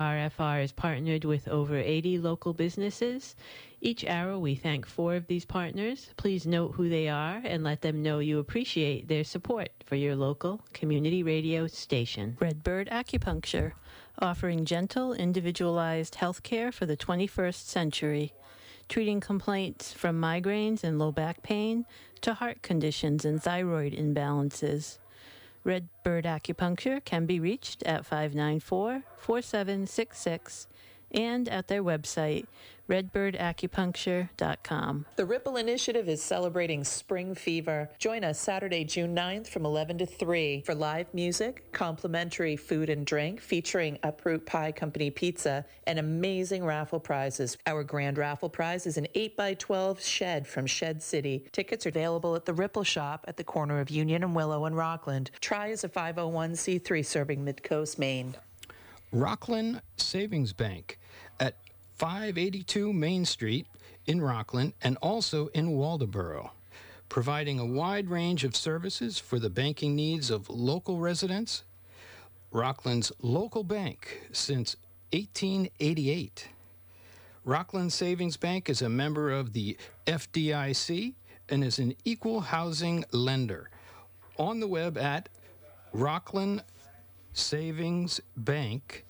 RFR is partnered with over 80 local businesses. Each hour, we thank four of these partners. Please note who they are and let them know you appreciate their support for your local community radio station. Redbird Acupuncture, offering gentle, individualized health care for the 21st century, treating complaints from migraines and low back pain to heart conditions and thyroid imbalances. Redbird Acupuncture can be reached at 594 4766 and at their website, redbirdacupuncture.com. The Ripple Initiative is celebrating spring fever. Join us Saturday, June 9th from 11 to 3 for live music, complimentary food and drink featuring Uproot Pie Company Pizza, and amazing raffle prizes. Our grand raffle prize is an 8x12 shed from Shed City. Tickets are available at the Ripple Shop at the corner of Union and Willow in Rockland. Try is a 501c3 serving Midcoast, Maine. Rockland Savings Bank at 582 Main Street in Rockland and also in Waldoboro, providing a wide range of services for the banking needs of local residents. Rockland's local bank since 1888. Rockland Savings Bank is a member of the FDIC and is an equal housing lender. On the web at Rockland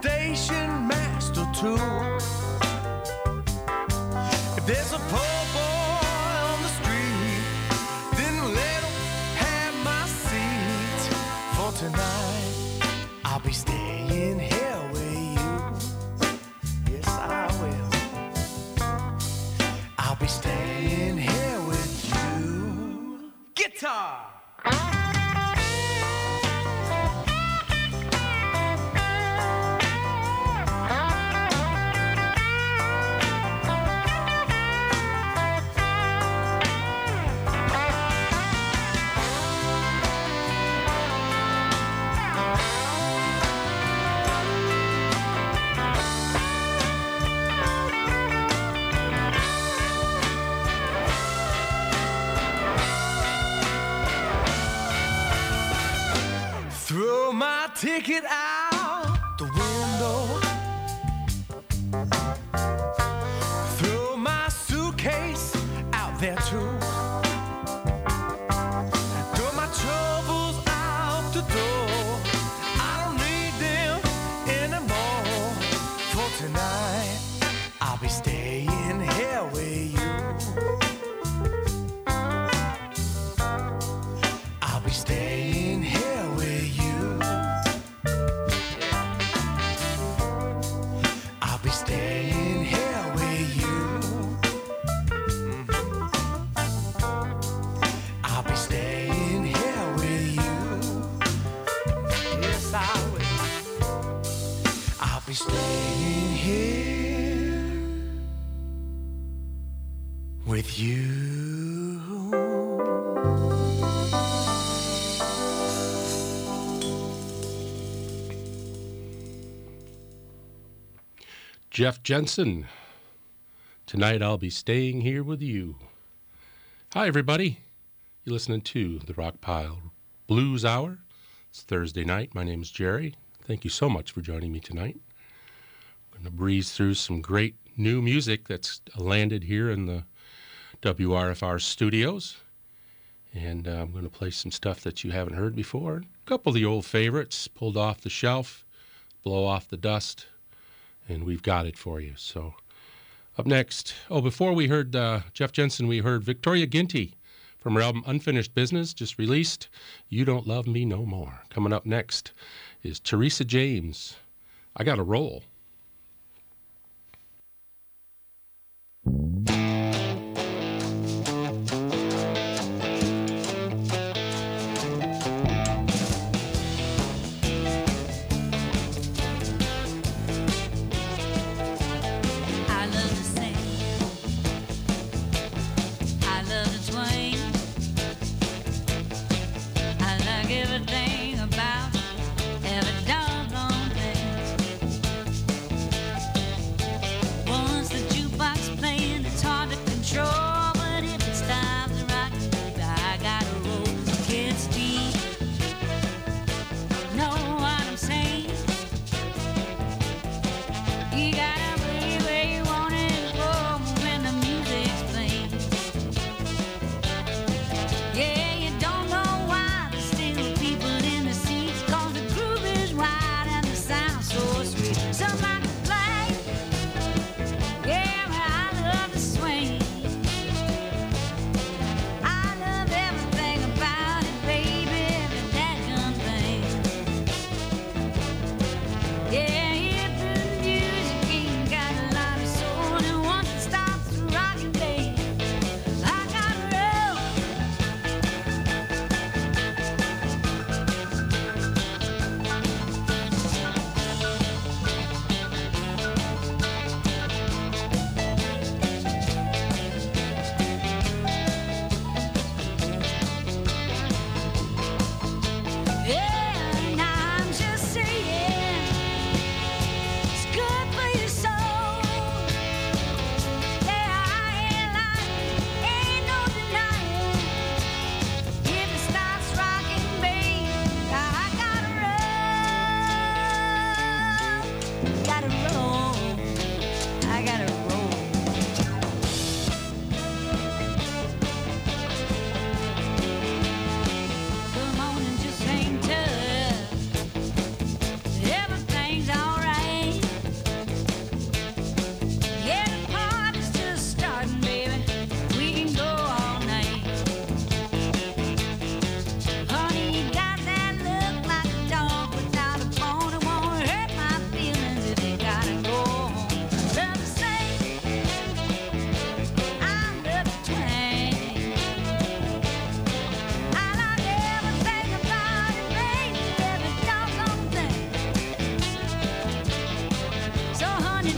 station master too. If there's a poor with you. Jeff Jensen. Tonight I'll be staying here with you. Hi, everybody. You're listening to the Rockpile Blues Hour. It's Thursday night. My name is Jerry. Thank you so much for joining me tonight. I'm going to breeze through some great new music that's landed here in the WRFR studios. And uh, I'm going to play some stuff that you haven't heard before. A couple of the old favorites pulled off the shelf, blow off the dust and we've got it for you. So, up next, oh, before we heard uh, Jeff Jensen, we heard Victoria Ginty from her album Unfinished Business, just released. You Don't Love Me No More. Coming up next is Teresa James. I got a roll.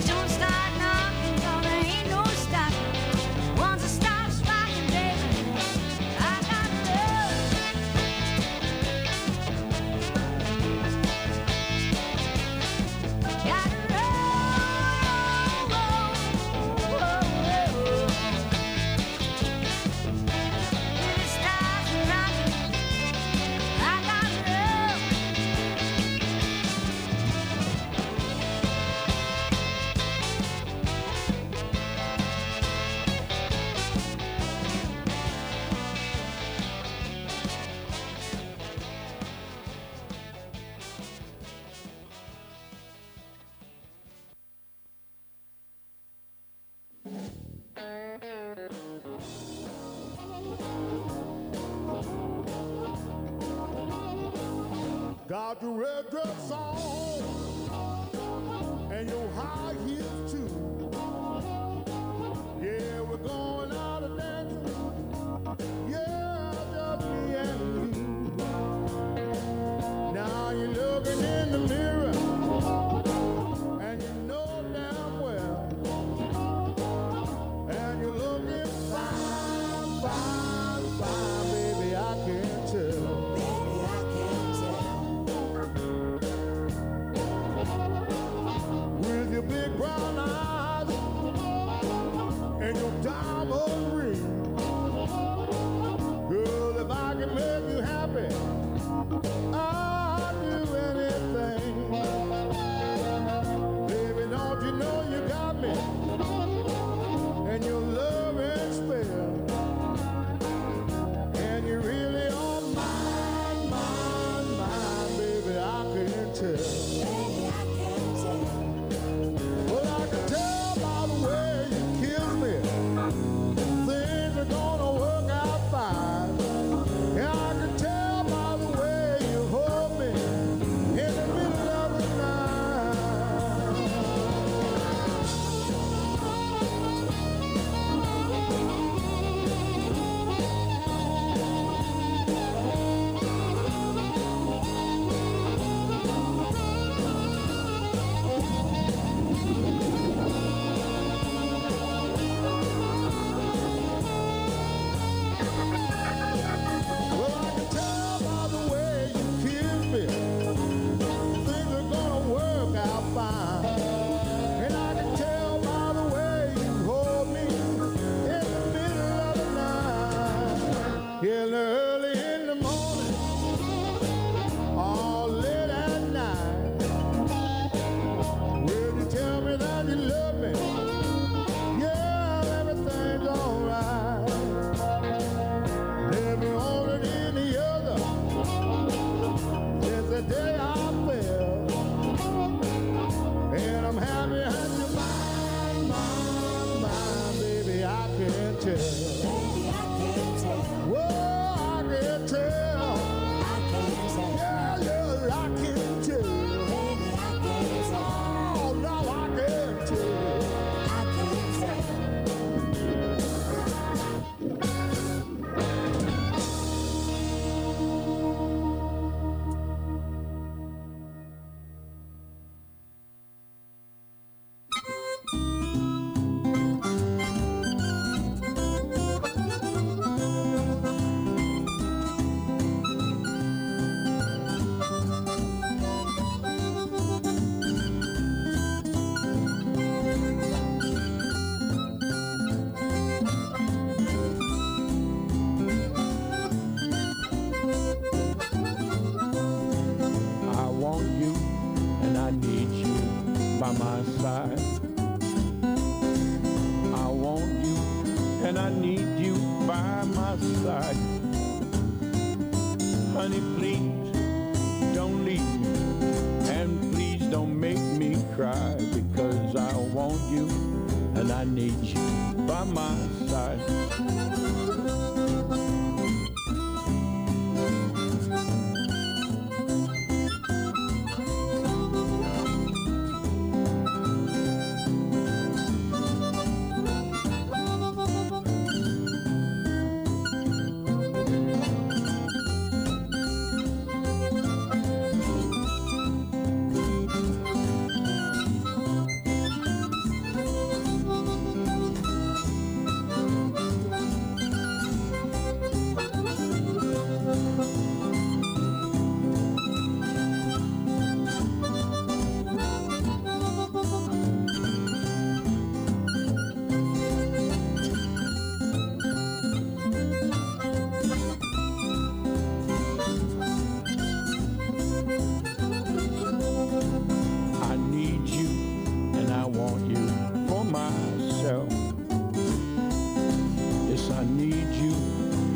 Don't red dress on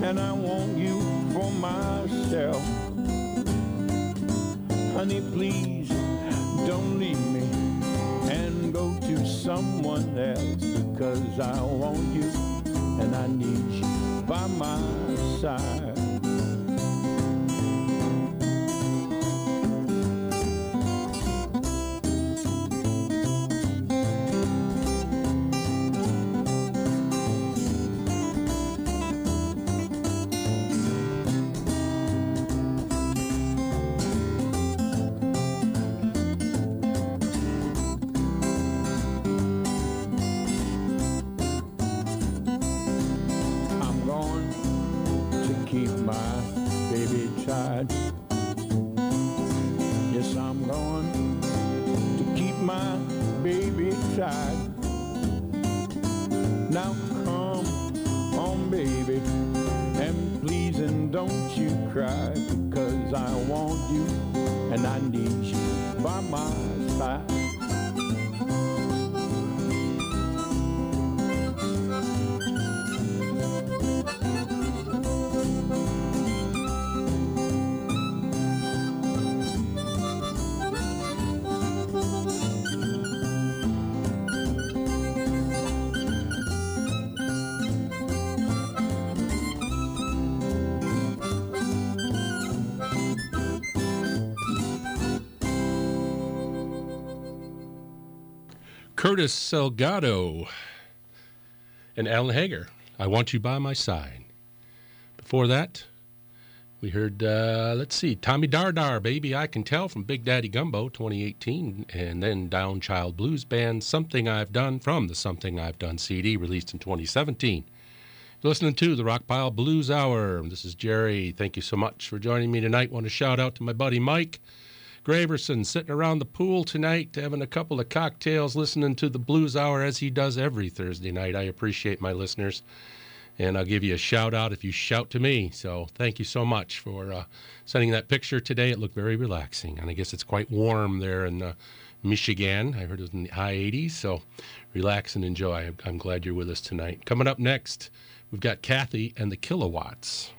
and I want you for myself. Honey, please don't leave me and go to someone else because I want you and I need you by my side. Curtis Salgado and Alan Hager. I want you by my side. Before that, we heard, uh, let's see, Tommy Dardar, Baby I Can Tell from Big Daddy Gumbo 2018, and then Downchild Blues Band, Something I've Done from the Something I've Done CD released in 2017. You're listening to the Rockpile Blues Hour. This is Jerry. Thank you so much for joining me tonight. Want to shout out to my buddy Mike Graverson sitting around the pool tonight, having a couple of cocktails, listening to the Blues Hour as he does every Thursday night. I appreciate my listeners. And I'll give you a shout out if you shout to me. So thank you so much for uh, sending that picture today. It looked very relaxing. And I guess it's quite warm there in uh, Michigan. I heard it was in the high 80s. So relax and enjoy. I'm, I'm glad you're with us tonight. Coming up next, we've got Kathy and the Kilowatts.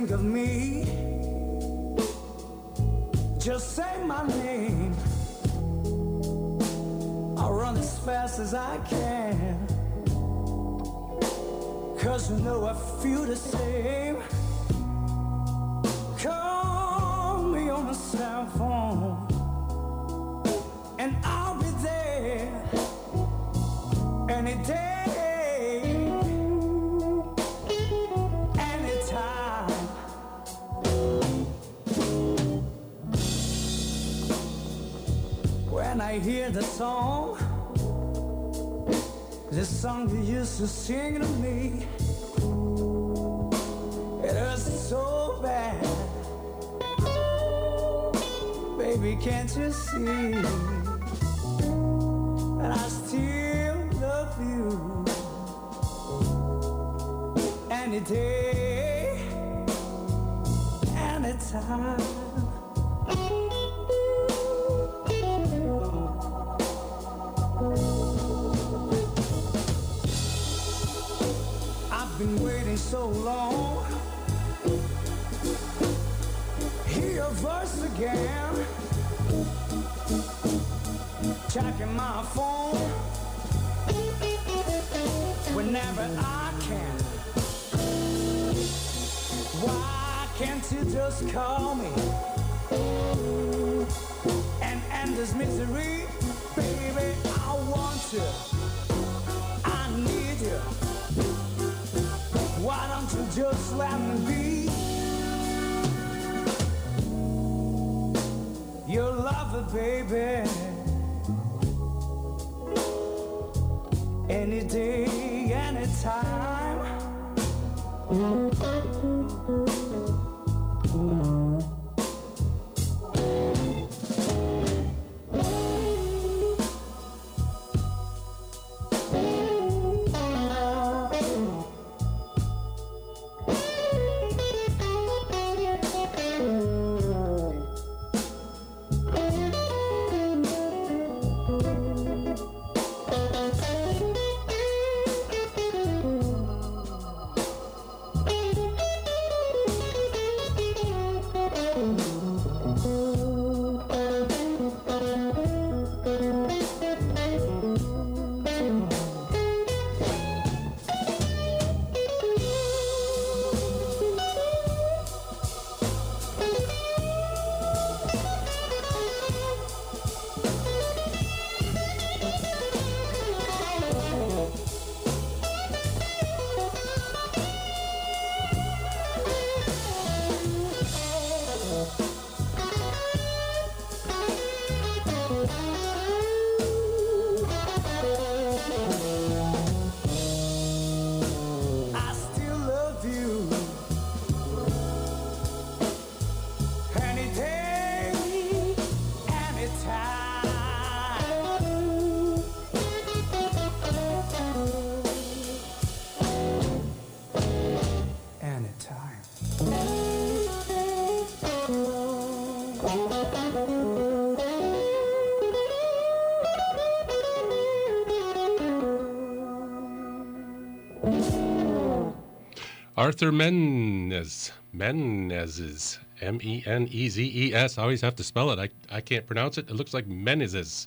think of me. When I hear the song, this song you used to sing to me, it hurts so bad. Baby, can't you see that I still love you? Any day, anytime. I've been waiting so long. Hear your voice again. Checking my phone whenever I can. Why can't you just call me and end this misery, baby? I want you. Why don't you just let me be your lover, baby? Any day, anytime. I Arthur Menez. Menezes. M E N E Z E S. I always have to spell it. I, I can't pronounce it. It looks like Menezes.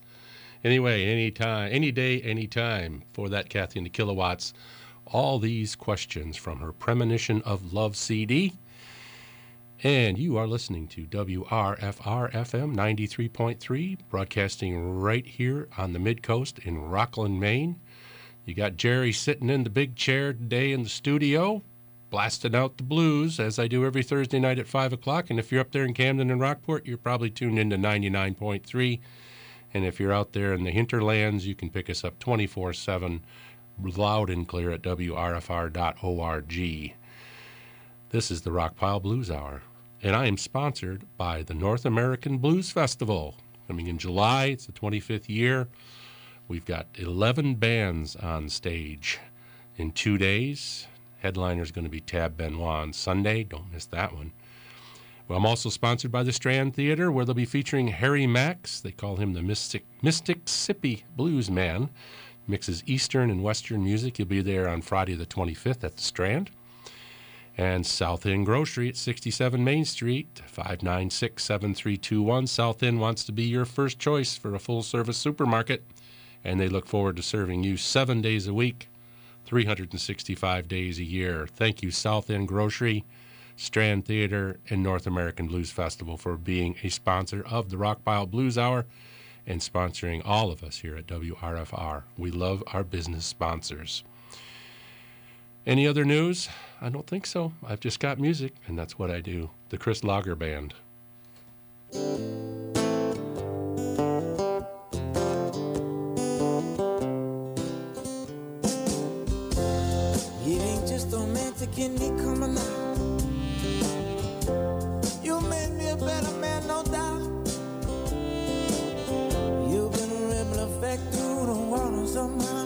Anyway, anytime, any day, any time for that Kathy and the Kilowatts. All these questions from her Premonition of Love CD. And you are listening to WRFR FM 93.3, broadcasting right here on the mid coast in Rockland, Maine. You got Jerry sitting in the big chair today in the studio, blasting out the blues as I do every Thursday night at 5 o'clock. And if you're up there in Camden and Rockport, you're probably tuned into 99.3. And if you're out there in the hinterlands, you can pick us up 24 7 loud and clear at WRFR.org. This is the Rockpile Blues Hour, and I am sponsored by the North American Blues Festival. Coming in July, it's the 25th year. We've got 11 bands on stage in two days. Headliner is going to be Tab Benoit on Sunday. Don't miss that one. Well, I'm also sponsored by the Strand Theater, where they'll be featuring Harry Manx. They call him the Mystic Mississippi Blues Man. Mixes Eastern and Western music. He'll be there on Friday the 25th at the Strand. And South End Grocery at 67 Main Street, 596 7321. South End wants to be your first choice for a full service supermarket, and they look forward to serving you seven days a week. 365 days a year. Thank you, South End Grocery, Strand Theater, and North American Blues Festival for being a sponsor of the Rockpile Blues Hour and sponsoring all of us here at WRFR. We love our business sponsors. Any other news? I don't think so. I've just got music, and that's what I do. The Chris Lager Band. tequila coming out. You made me a better man, no doubt. You've been rippling effect through the waters somehow.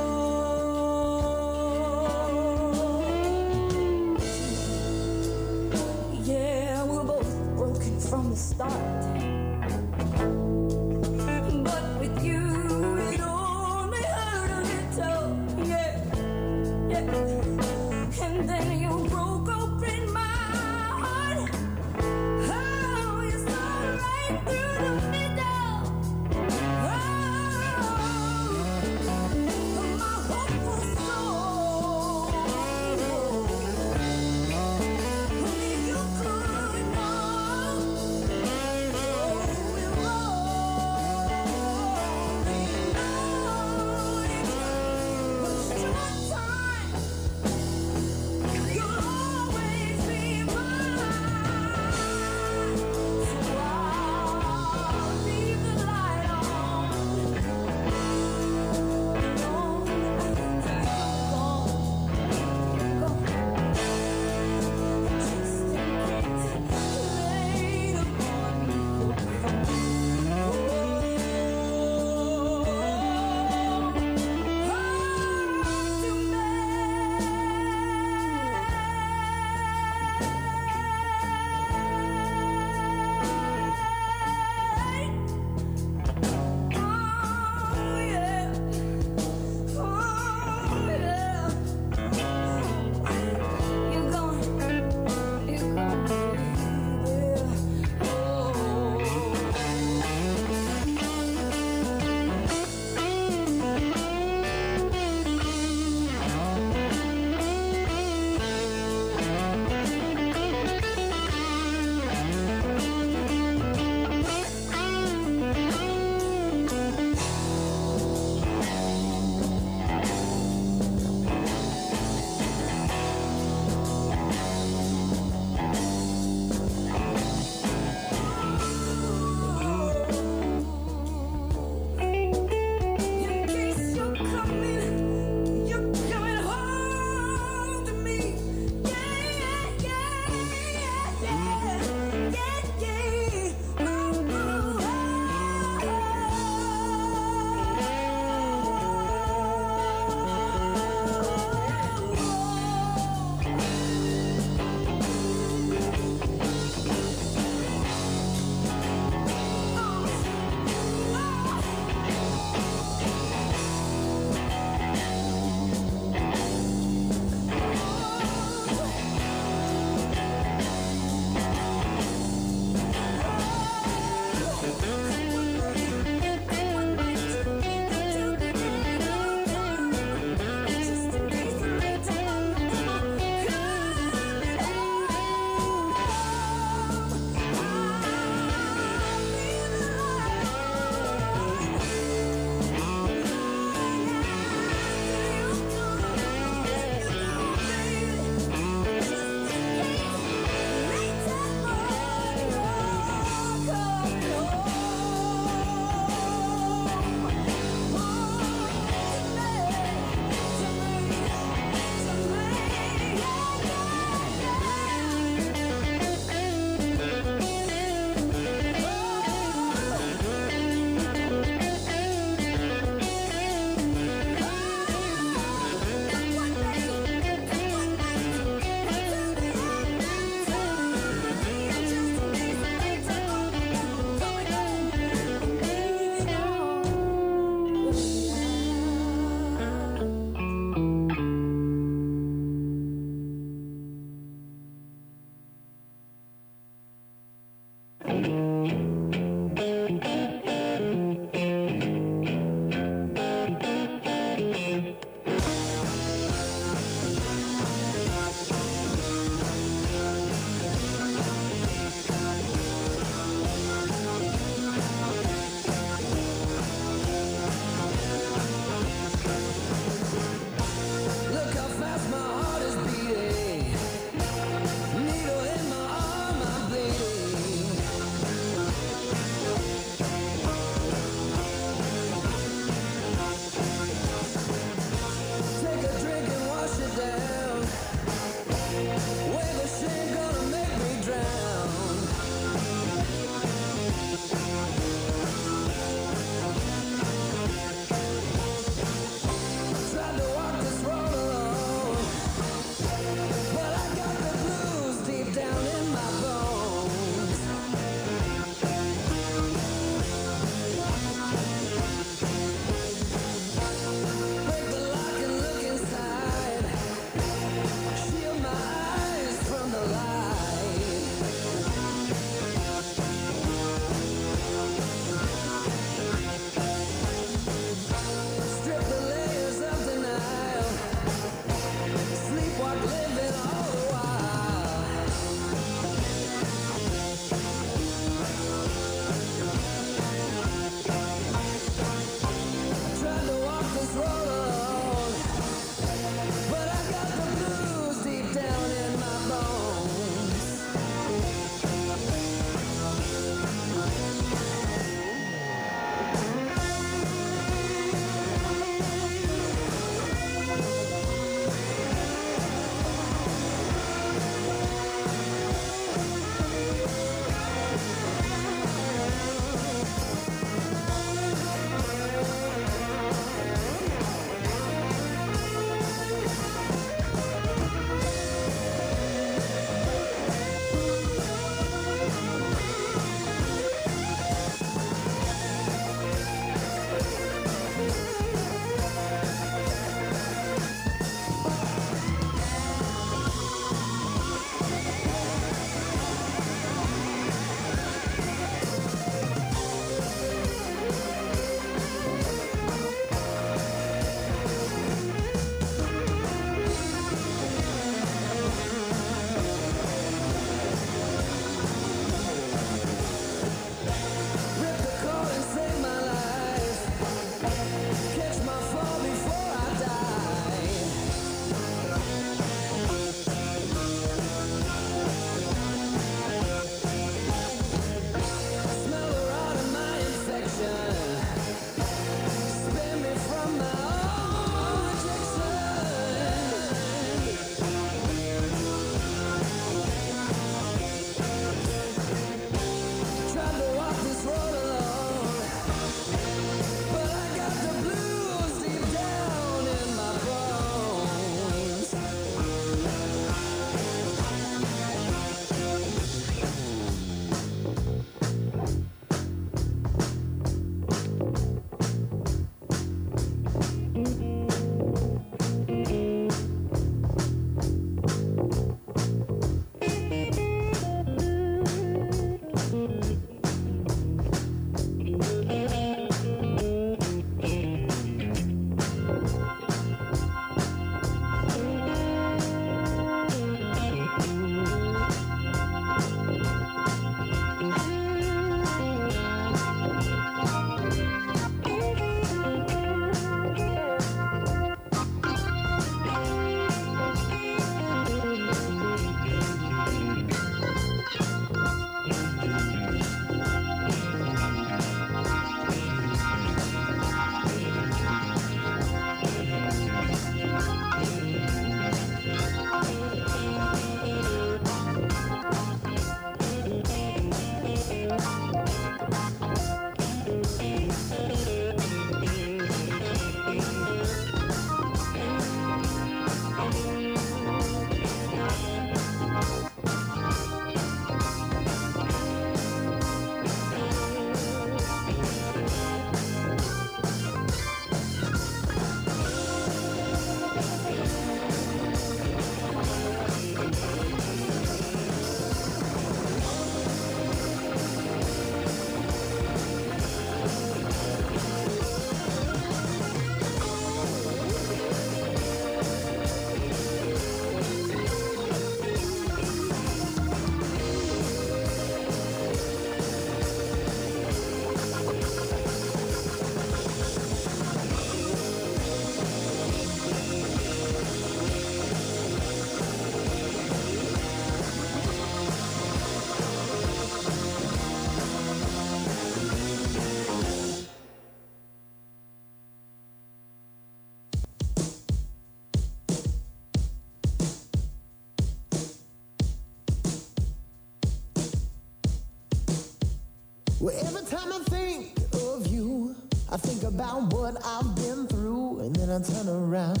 Time I think of you, I think about what I've been through, and then I turn around.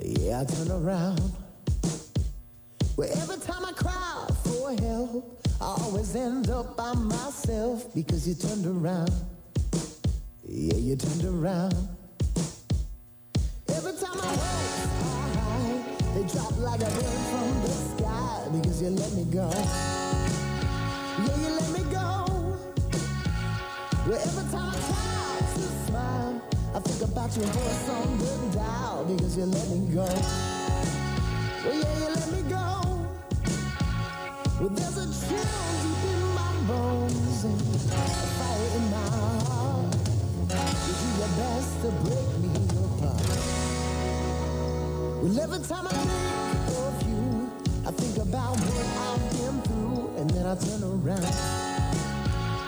Yeah, I turn around. Well, every time I cry for help, I always end up by myself because you turned around. Yeah, you turned around. Every time I walk high, they drop like a bird from the sky because you let me go. Well, every time I try to smile, I think about your voice on the dial because you let me go. Well, yeah, you let me go. Well, there's a chill deep in my bones and a fire in my heart. You do your best to break me apart. Well, every time I think of you, I think about what I've been through, and then I turn around.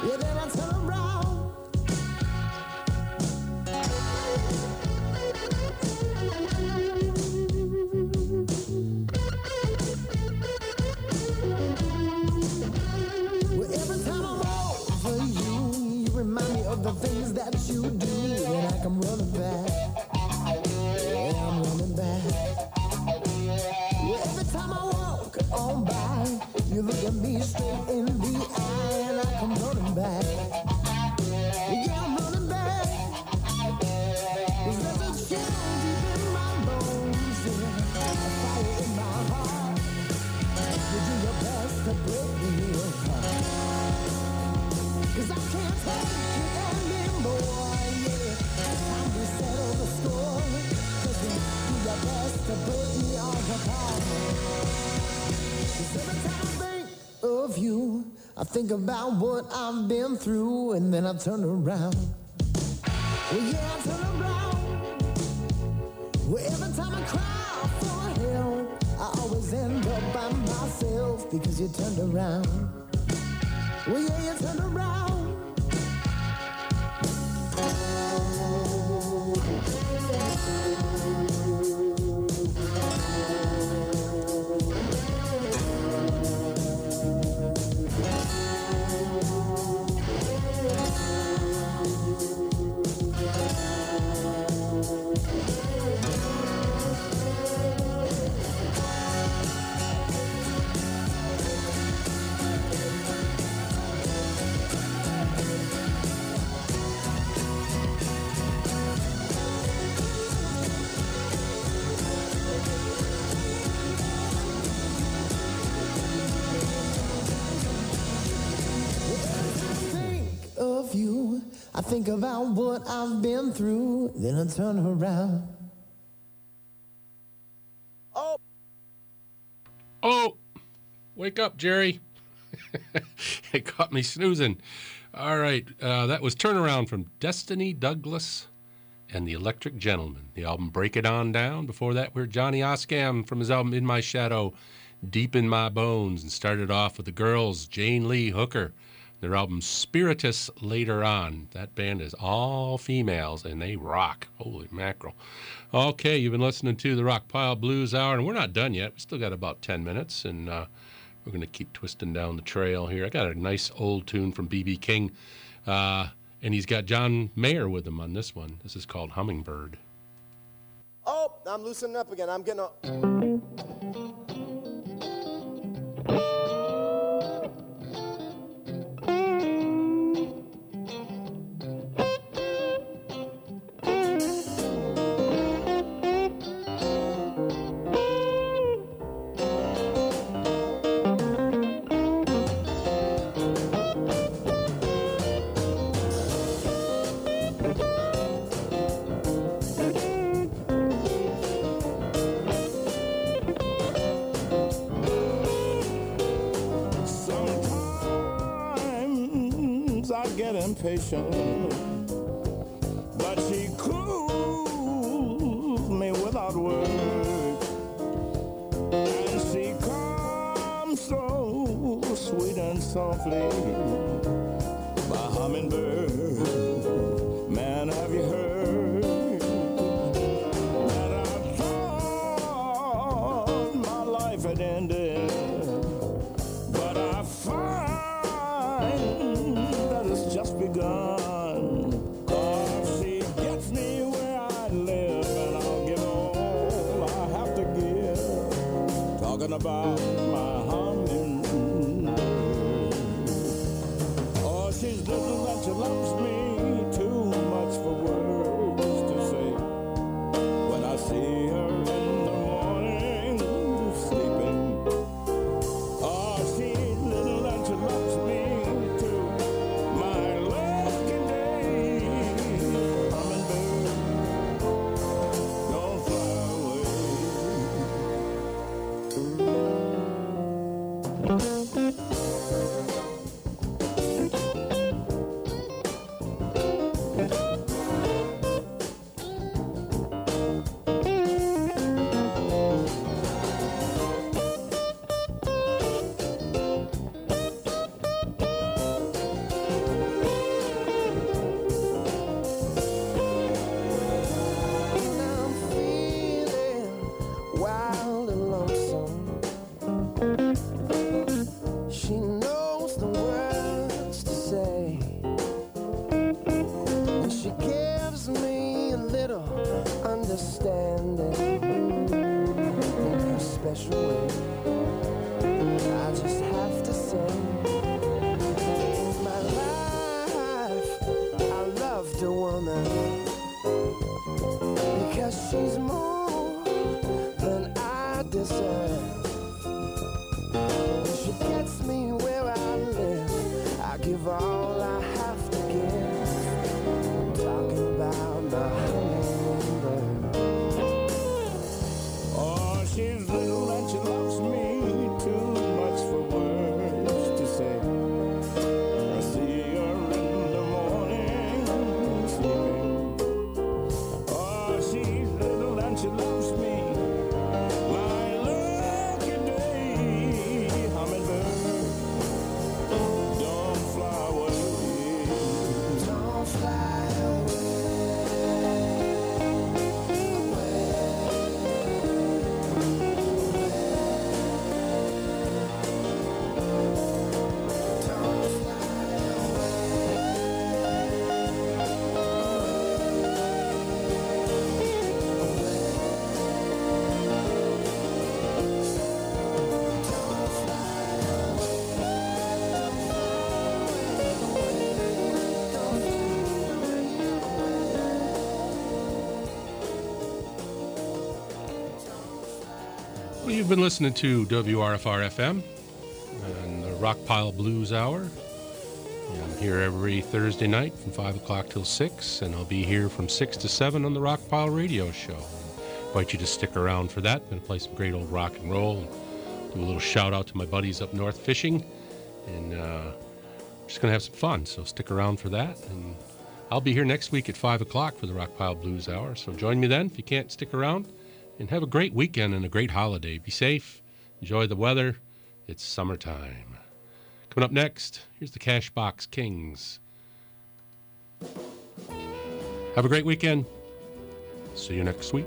Yeah, then I turn around. I'm running back. Yeah, I'm running there's a chill deep in my bones, a fire in my heart. You do your best to break me apart. Cause I can't take it anymore, yeah. It's time settle the score. Cause you do your best to me all every time I think about what I've been through, and then I turn around. Well, yeah, I turn around. Well, every time I cry for help, I always end up by myself because you turned around. Well, yeah, you turned around. Think about what I've been through, then I turn around. Oh, Oh. wake up, Jerry. it caught me snoozing. All right, uh, that was Turnaround from Destiny Douglas and the Electric Gentleman. The album Break It On Down. Before that, we are Johnny Oskam from his album In My Shadow, Deep in My Bones, and started off with the girls, Jane Lee Hooker. Their album Spiritus later on. That band is all females and they rock. Holy mackerel. Okay, you've been listening to the Rockpile Blues Hour, and we're not done yet. We still got about 10 minutes, and uh, we're going to keep twisting down the trail here. I got a nice old tune from B.B. King, uh, and he's got John Mayer with him on this one. This is called Hummingbird. Oh, I'm loosening up again. I'm getting a. you've been listening to WRFR FM and the Rockpile Blues Hour. I'm here every Thursday night from 5 o'clock till 6, and I'll be here from 6 to 7 on the Rockpile Radio Show. I invite you to stick around for that. I'm going to play some great old rock and roll and do a little shout out to my buddies up north fishing. And uh, just going to have some fun, so stick around for that. And I'll be here next week at 5 o'clock for the Rockpile Blues Hour, so join me then if you can't stick around. And have a great weekend and a great holiday. Be safe, enjoy the weather. It's summertime. Coming up next, here's the Cashbox Kings. Have a great weekend. See you next week.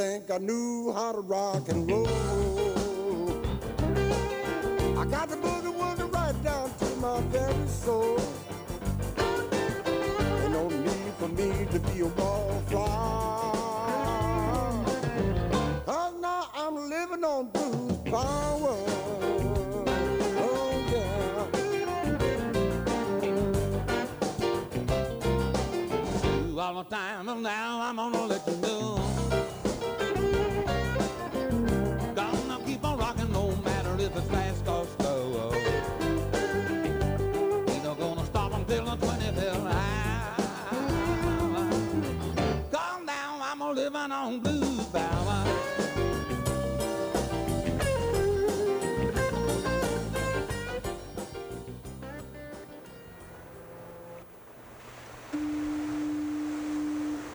Think I knew how to rock and roll.